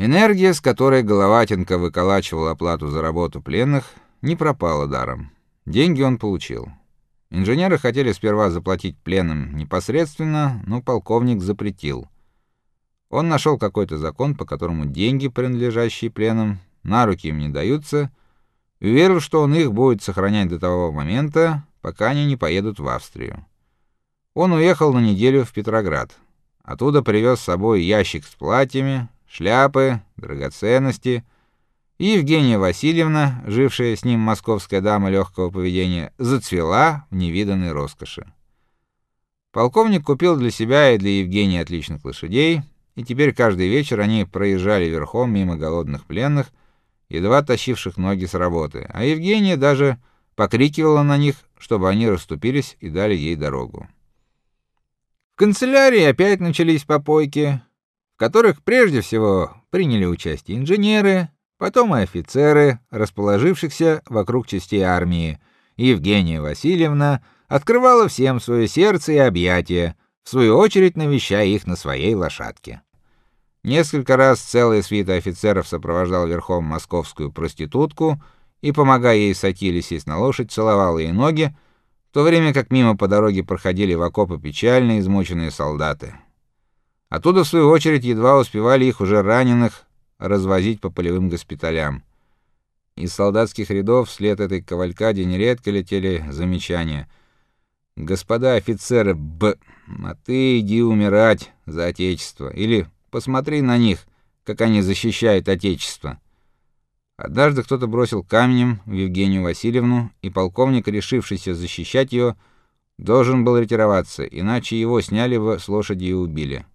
Энергия, с которой Головатенко выколачивал оплату за работу пленных, не пропала даром. Деньги он получил. Инженеры хотели сперва заплатить пленным непосредственно, но полковник запретил. Он нашел какой-то закон, по которому деньги, принадлежащие пленным, на руки им не даются, и уверил, что он их будет сохранять до того момента, пока они не поедут в Австрию. Он уехал на неделю в Петроград. Оттуда привез с собой ящик с платьями, шляпы, драгоценности. И Евгения Васильевна, жившая с ним московская дама легкого поведения, зацвела в невиданной роскоши. Полковник купил для себя и для Евгении отличных лошадей, и теперь каждый вечер они проезжали верхом мимо голодных пленных, едва тащивших ноги с работы, а Евгения даже покрикивала на них, чтобы они расступились и дали ей дорогу. В канцелярии опять начались попойки, которых прежде всего приняли участие инженеры, потом и офицеры, расположившихся вокруг частей армии. Евгения Васильевна открывала всем свое сердце и объятия, в свою очередь навещая их на своей лошадке. Несколько раз целая свита офицеров сопровождал верхом московскую проститутку и, помогая ей с сесть на лошадь, целовала ей ноги, в то время как мимо по дороге проходили в окопы печально измученные солдаты. Оттуда в свою очередь едва успевали их уже раненых развозить по полевым госпиталям. Из солдатских рядов вслед этой кавалькаде нередко летели замечания: "Господа офицеры, б, а ты иди умирать за отечество" или "Посмотри на них, как они защищают отечество". Однажды кто-то бросил камнем в Евгению Васильевну, и полковник, решившийся защищать ее, должен был ретироваться, иначе его сняли бы с лошади и убили.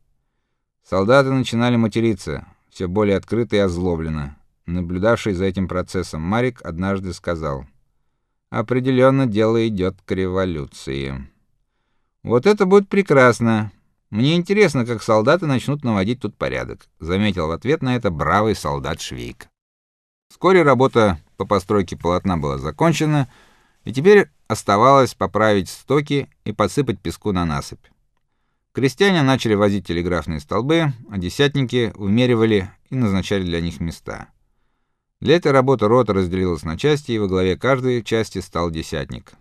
Солдаты начинали материться, все более открыто и озлобленно. Наблюдавший за этим процессом Марик однажды сказал: "Определенно дело идет к революции". Вот это будет прекрасно. Мне интересно, как солдаты начнут наводить тут порядок, заметил в ответ на это бравый солдат Швейк. Вскоре работа по постройке полотна была закончена, и теперь оставалось поправить стоки и посыпать песку на насыпь. Крестьяне начали возить телеграфные столбы, а десятники вымеривали и назначали для них места. Для этой работы рота разделилась на части, и во главе каждой части стал десятник.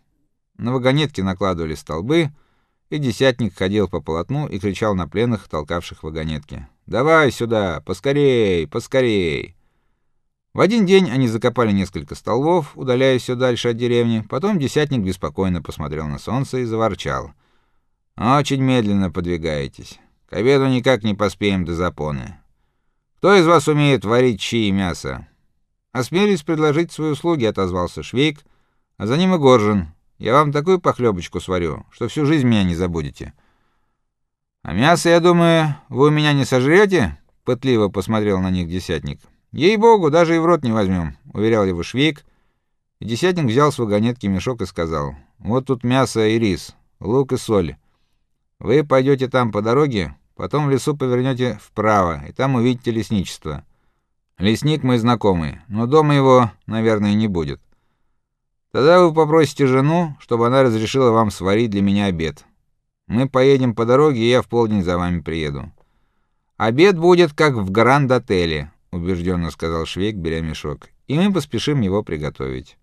На вагонетки накладывали столбы, и десятник ходил по полотну и кричал на пленных, толкавших вагонетки: "Давай сюда, поскорей, поскорей!" В один день они закопали несколько столбов, удаляясь все дальше от деревни. Потом десятник беспокойно посмотрел на солнце и заворчал: очень медленно подвигаетесь. К обеду никак не поспеем до запоны. Кто из вас умеет варить щи и мясо? Осмелись предложить свои услуги, отозвался Швейк, а за ним и Горжин. Я вам такую похлебочку сварю, что всю жизнь меня не забудете. А мясо, я думаю, вы у меня не сожрете? пытливо посмотрел на них десятник. Ей-богу, даже и в рот не возьмем, уверял его Швейк. И десятник взял с вагонетки мешок и сказал: "Вот тут мясо и рис, лук и соль. Вы пойдете там по дороге, потом в лесу повернете вправо, и там увидите лесничество. Лесник мой знакомый, но дома его, наверное, не будет. Тогда вы попросите жену, чтобы она разрешила вам сварить для меня обед. Мы поедем по дороге, и я в полдень за вами приеду. Обед будет как в Гранд-отеле, убежденно сказал Швейк, беря мешок. И мы поспешим его приготовить.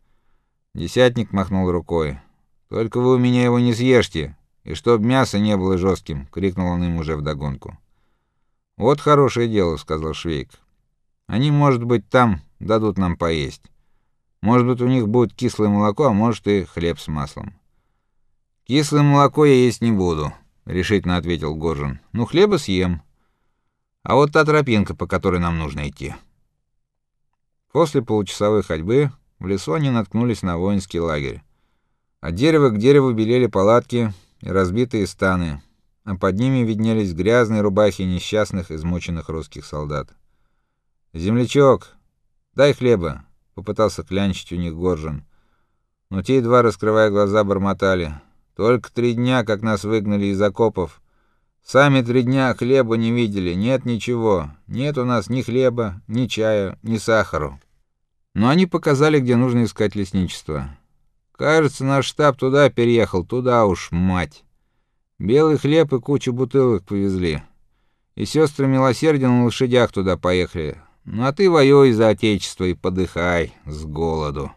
Десятник махнул рукой. Только вы у меня его не съешьте, и чтоб мясо не было жестким, крикнул он им уже вдогонку. Вот хорошее дело, сказал Швейк. Они, может быть, там дадут нам поесть. Может быть, у них будет кислое молоко, а может и хлеб с маслом. Кислое молоко я есть не буду, решительно ответил Горжин. Ну хлеба съем. А вот та тропинка, по которой нам нужно идти. После получасовой ходьбы в лесу они наткнулись на воинский лагерь. От дерева к дереву белели палатки, и разбитые станы, а под ними виднелись грязные рубахи несчастных измученных русских солдат. Землячок, дай хлеба, попытался клянчить у них Горжин. Но те едва раскрывая глаза бормотали: "Только три дня, как нас выгнали из окопов. Сами три дня хлеба не видели, нет ничего. Нет у нас ни хлеба, ни чая, ни сахара". Но они показали, где нужно искать лесничество. Кажется, наш штаб туда переехал, туда уж, мать. Белый хлеб и кучу бутылок повезли. И сестры милосердия на лошадях туда поехали. Ну а ты воюй за отечество и подыхай с голоду.